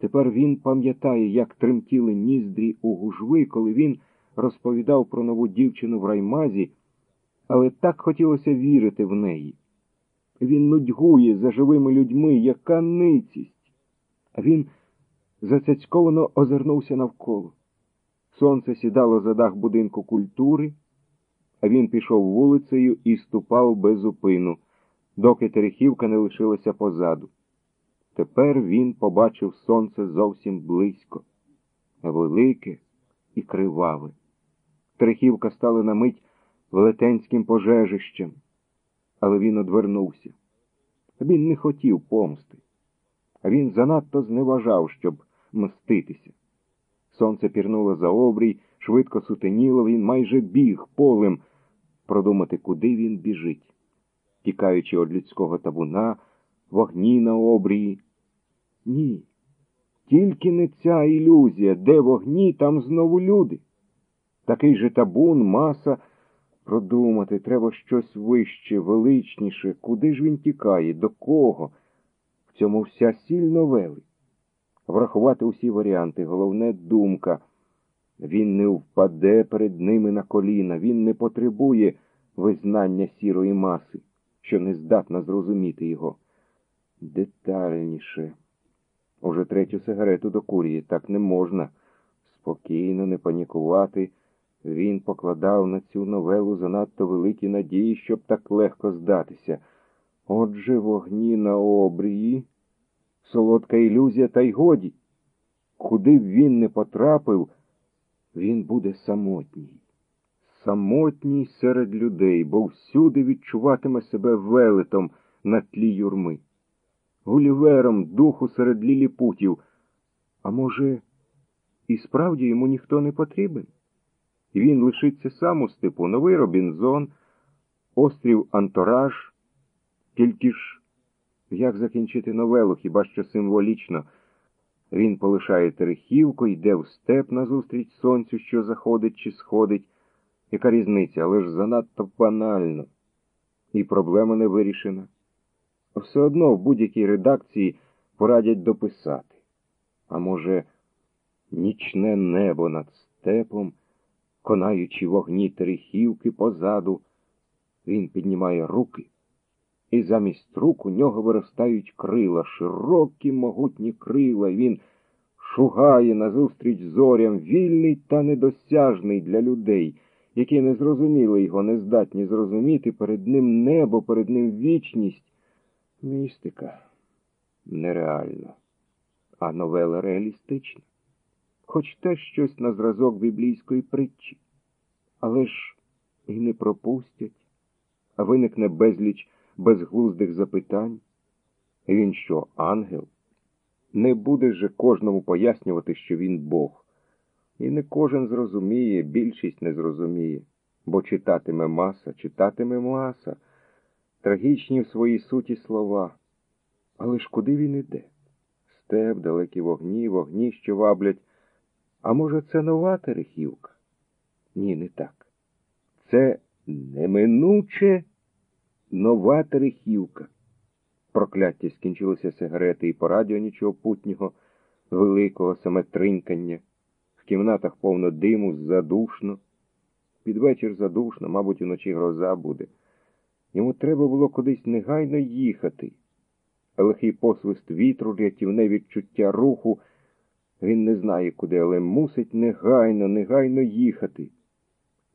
Тепер він пам'ятає, як тремтіли ніздрі у гужви, коли він розповідав про нову дівчину в раймазі, але так хотілося вірити в неї. Він нудьгує за живими людьми, яка ницість. А він зацяцьковано озирнувся навколо. Сонце сідало за дах будинку культури, а він пішов вулицею і ступав без зупину, доки Терехівка не лишилася позаду. Тепер він побачив сонце зовсім близько, велике і криваве. Терехівка стала на мить велетенським пожежищем, але він одвернувся. Він не хотів помсти, він занадто зневажав, щоб мститися. Сонце пірнуло за обрій, швидко сутеніло, він майже біг полем продумати, куди він біжить, тікаючи від людського табуна, вогні на обрії. Ні. Тільки не ця ілюзія, де вогні, там знову люди. Такий же табун, маса. Продумати, треба щось вище, величніше. Куди ж він тікає, до кого? В цьому вся сіль новели. Врахувати усі варіанти, головне думка. Він не впаде перед ними на коліна, він не потребує визнання сірої маси, що не здатна зрозуміти його. Детальніше. Уже третю сигарету докурює, так не можна. Спокійно, не панікувати. Він покладав на цю новелу занадто великі надії, щоб так легко здатися. Отже, вогні на обрії, солодка ілюзія, та й годі. Куди б він не потрапив, він буде самотній. Самотній серед людей, бо всюди відчуватиме себе велетом на тлі юрми, гулівером духу серед ліліпутів. А може, і справді йому ніхто не потрібен? Він лишиться сам у степу, новий Робінзон, острів Антораж. Тільки ж, як закінчити новелу, хіба що символічно, він полишає Терехівку, йде в степ назустріч сонцю, що заходить чи сходить. Яка різниця, але ж занадто банально. І проблема не вирішена. Все одно в будь-якій редакції порадять дописати. А може, нічне небо над степом конаючи вогні терехівки позаду, він піднімає руки, і замість рук у нього виростають крила, широкі могутні крила, він шугає назустріч зорям, вільний та недосяжний для людей, які не зрозуміли його, не здатні зрозуміти перед ним небо, перед ним вічність. Містика. Нереальна, а новела реалістична. Хоч те щось на зразок біблійської притчі, але ж і не пропустять, а виникне безліч безглуздих запитань. Він що, ангел? Не буде же кожному пояснювати, що він Бог. І не кожен зрозуміє, більшість не зрозуміє, бо читатиме маса, читатиме маса, трагічні в своїй суті слова. Але ж куди він іде? Степ, далекі вогні, вогні, що ваблять. А може, це нова Терехівка? Ні, не так. Це неминуче нова Терехівка. Прокляття скінчилися сигарети і по радіо нічого путнього, великого саме тринкання. В кімнатах повно диму, задушно. Під вечір задушно, мабуть, уночі гроза буде. Йому треба було кудись негайно їхати. Лихий посвист вітру, рятівне відчуття руху. Він не знає куди, але мусить негайно, негайно їхати.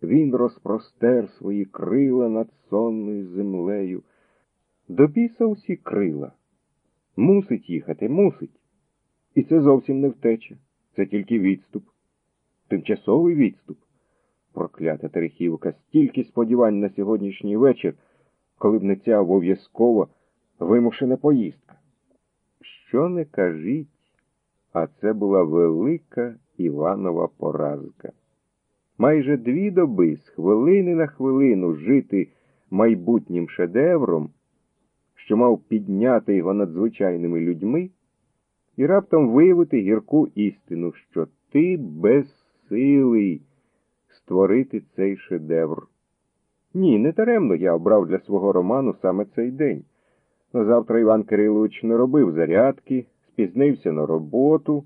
Він розпростер свої крила над сонною землею. До біса усі крила. Мусить їхати, мусить. І це зовсім не втеча. Це тільки відступ. Тимчасовий відступ. Проклята Терехівка, стільки сподівань на сьогоднішній вечір, коли б не ця обов'язкова вимушена поїздка. Що не кажіть? А це була велика Іванова поразка. Майже дві доби з хвилини на хвилину жити майбутнім шедевром, що мав підняти його надзвичайними людьми, і раптом виявити гірку істину, що ти безсилий створити цей шедевр. Ні, не таремно я обрав для свого роману саме цей день. Назавтра Іван Кирилович не робив зарядки спізнився на роботу,